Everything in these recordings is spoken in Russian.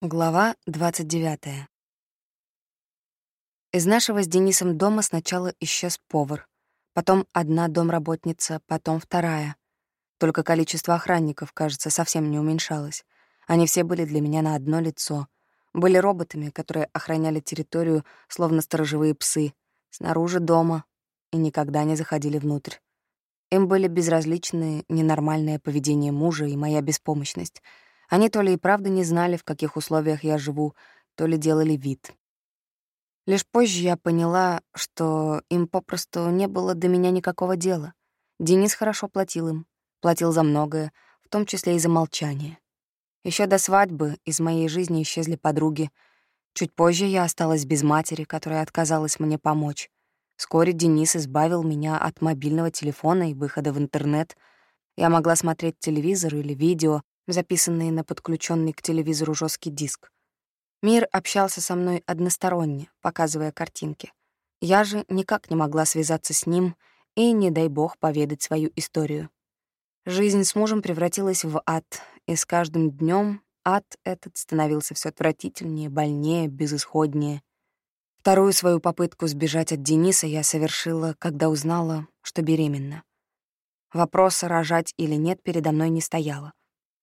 Глава 29. Из нашего с Денисом дома сначала исчез повар, потом одна домработница, потом вторая. Только количество охранников, кажется, совсем не уменьшалось. Они все были для меня на одно лицо. Были роботами, которые охраняли территорию, словно сторожевые псы, снаружи дома, и никогда не заходили внутрь. Им были безразличны ненормальное поведение мужа и моя беспомощность — они то ли и правда не знали, в каких условиях я живу, то ли делали вид. Лишь позже я поняла, что им попросту не было до меня никакого дела. Денис хорошо платил им, платил за многое, в том числе и за молчание. Еще до свадьбы из моей жизни исчезли подруги. Чуть позже я осталась без матери, которая отказалась мне помочь. Вскоре Денис избавил меня от мобильного телефона и выхода в интернет. Я могла смотреть телевизор или видео, записанные на подключенный к телевизору жесткий диск. Мир общался со мной односторонне, показывая картинки. Я же никак не могла связаться с ним и, не дай бог, поведать свою историю. Жизнь с мужем превратилась в ад, и с каждым днем ад этот становился все отвратительнее, больнее, безысходнее. Вторую свою попытку сбежать от Дениса я совершила, когда узнала, что беременна. Вопроса, рожать или нет, передо мной не стояло.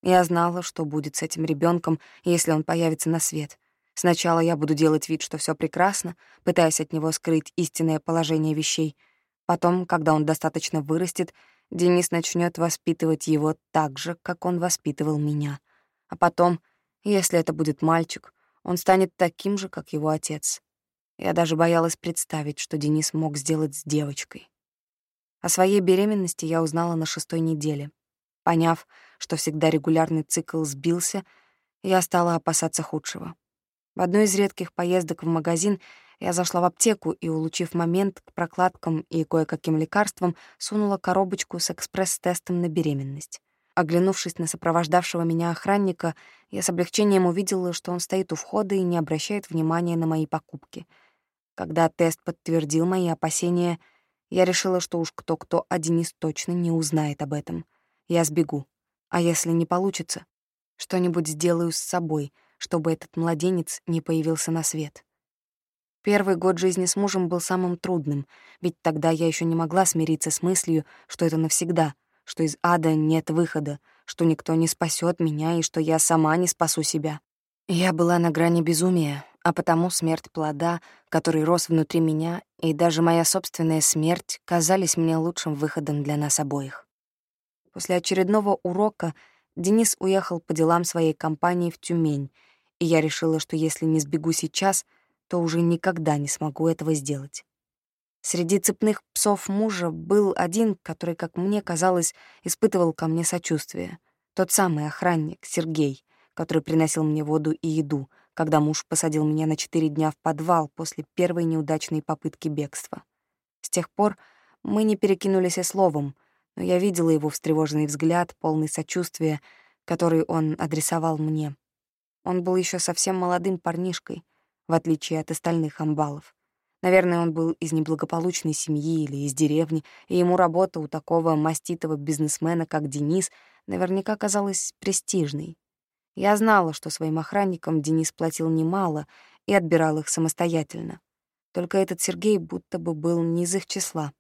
Я знала, что будет с этим ребенком, если он появится на свет. Сначала я буду делать вид, что все прекрасно, пытаясь от него скрыть истинное положение вещей. Потом, когда он достаточно вырастет, Денис начнет воспитывать его так же, как он воспитывал меня. А потом, если это будет мальчик, он станет таким же, как его отец. Я даже боялась представить, что Денис мог сделать с девочкой. О своей беременности я узнала на шестой неделе. Поняв, что всегда регулярный цикл сбился, я стала опасаться худшего. В одной из редких поездок в магазин я зашла в аптеку и, улучив момент к прокладкам и кое-каким лекарствам, сунула коробочку с экспресс-тестом на беременность. Оглянувшись на сопровождавшего меня охранника, я с облегчением увидела, что он стоит у входа и не обращает внимания на мои покупки. Когда тест подтвердил мои опасения, я решила, что уж кто-кто, а Денис точно не узнает об этом — я сбегу. А если не получится, что-нибудь сделаю с собой, чтобы этот младенец не появился на свет. Первый год жизни с мужем был самым трудным, ведь тогда я еще не могла смириться с мыслью, что это навсегда, что из ада нет выхода, что никто не спасет меня и что я сама не спасу себя. Я была на грани безумия, а потому смерть плода, который рос внутри меня, и даже моя собственная смерть казались мне лучшим выходом для нас обоих. После очередного урока Денис уехал по делам своей компании в Тюмень, и я решила, что если не сбегу сейчас, то уже никогда не смогу этого сделать. Среди цепных псов мужа был один, который, как мне казалось, испытывал ко мне сочувствие. Тот самый охранник, Сергей, который приносил мне воду и еду, когда муж посадил меня на четыре дня в подвал после первой неудачной попытки бегства. С тех пор мы не перекинулись и словом, но я видела его встревоженный взгляд, полный сочувствия, который он адресовал мне. Он был еще совсем молодым парнишкой, в отличие от остальных амбалов. Наверное, он был из неблагополучной семьи или из деревни, и ему работа у такого маститого бизнесмена, как Денис, наверняка казалась престижной. Я знала, что своим охранникам Денис платил немало и отбирал их самостоятельно. Только этот Сергей будто бы был не из их числа.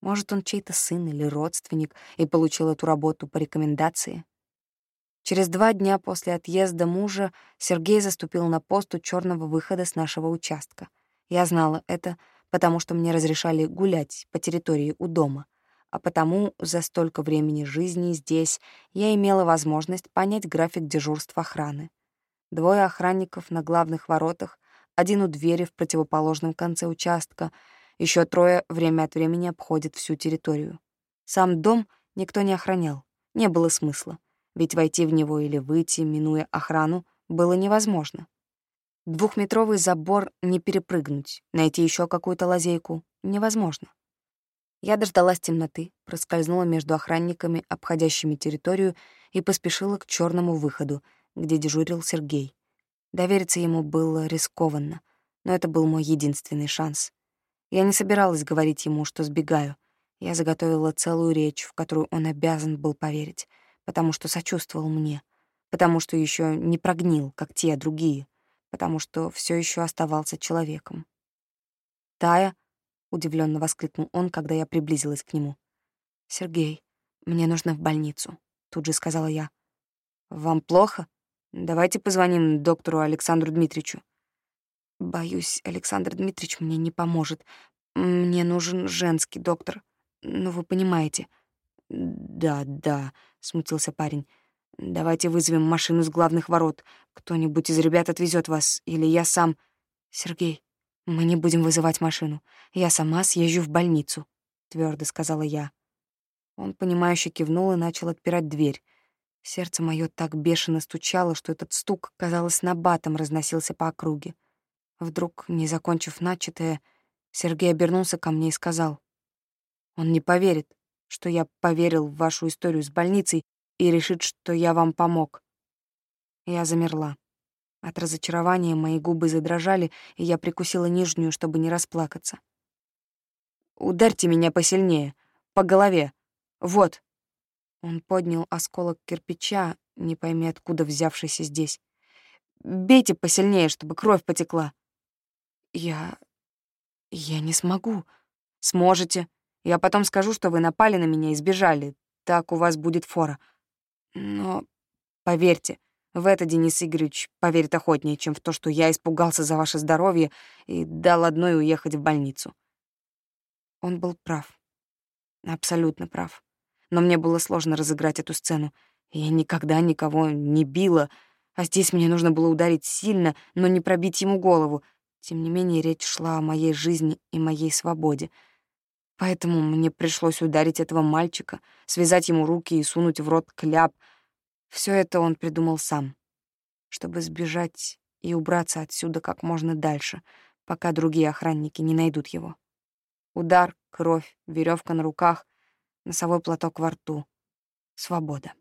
Может, он чей-то сын или родственник и получил эту работу по рекомендации. Через два дня после отъезда мужа Сергей заступил на пост у черного выхода с нашего участка. Я знала это, потому что мне разрешали гулять по территории у дома, а потому за столько времени жизни здесь я имела возможность понять график дежурства охраны. Двое охранников на главных воротах, один у двери в противоположном конце участка — еще трое время от времени обходят всю территорию. Сам дом никто не охранял, не было смысла, ведь войти в него или выйти, минуя охрану, было невозможно. Двухметровый забор не перепрыгнуть, найти еще какую-то лазейку невозможно. Я дождалась темноты, проскользнула между охранниками, обходящими территорию, и поспешила к черному выходу, где дежурил Сергей. Довериться ему было рискованно, но это был мой единственный шанс. Я не собиралась говорить ему, что сбегаю. Я заготовила целую речь, в которую он обязан был поверить, потому что сочувствовал мне. потому что еще не прогнил, как те другие, потому что все еще оставался человеком. «Тая?» — удивленно воскликнул он, когда я приблизилась к нему. «Сергей, мне нужно в больницу», — тут же сказала я. «Вам плохо? Давайте позвоним доктору Александру Дмитриевичу». «Боюсь, Александр Дмитриевич мне не поможет. Мне нужен женский доктор. Ну, вы понимаете». «Да, да», — смутился парень. «Давайте вызовем машину с главных ворот. Кто-нибудь из ребят отвезет вас, или я сам...» «Сергей, мы не будем вызывать машину. Я сама съезжу в больницу», — твердо сказала я. Он, понимающе кивнул и начал отпирать дверь. Сердце мое так бешено стучало, что этот стук, казалось, набатом разносился по округе. Вдруг, не закончив начатое, Сергей обернулся ко мне и сказал. «Он не поверит, что я поверил в вашу историю с больницей и решит, что я вам помог». Я замерла. От разочарования мои губы задрожали, и я прикусила нижнюю, чтобы не расплакаться. «Ударьте меня посильнее, по голове. Вот». Он поднял осколок кирпича, не пойми откуда взявшийся здесь. «Бейте посильнее, чтобы кровь потекла». «Я... я не смогу». «Сможете. Я потом скажу, что вы напали на меня и сбежали. Так у вас будет фора. Но поверьте, в это Денис Игоревич поверит охотнее, чем в то, что я испугался за ваше здоровье и дал одной уехать в больницу». Он был прав. Абсолютно прав. Но мне было сложно разыграть эту сцену. Я никогда никого не била, а здесь мне нужно было ударить сильно, но не пробить ему голову — тем не менее, речь шла о моей жизни и моей свободе. Поэтому мне пришлось ударить этого мальчика, связать ему руки и сунуть в рот кляп. Все это он придумал сам, чтобы сбежать и убраться отсюда как можно дальше, пока другие охранники не найдут его. Удар, кровь, веревка на руках, носовой платок во рту. Свобода.